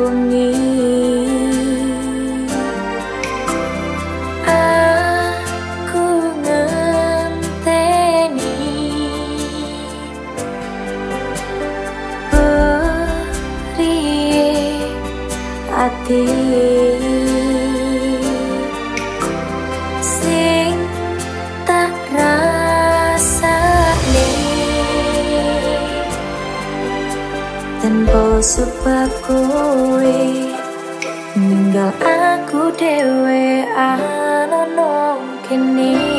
bunyi Aku ngenteni. Oh, Beri hati tanpa sebab kowe ninggal aku dewe anono kene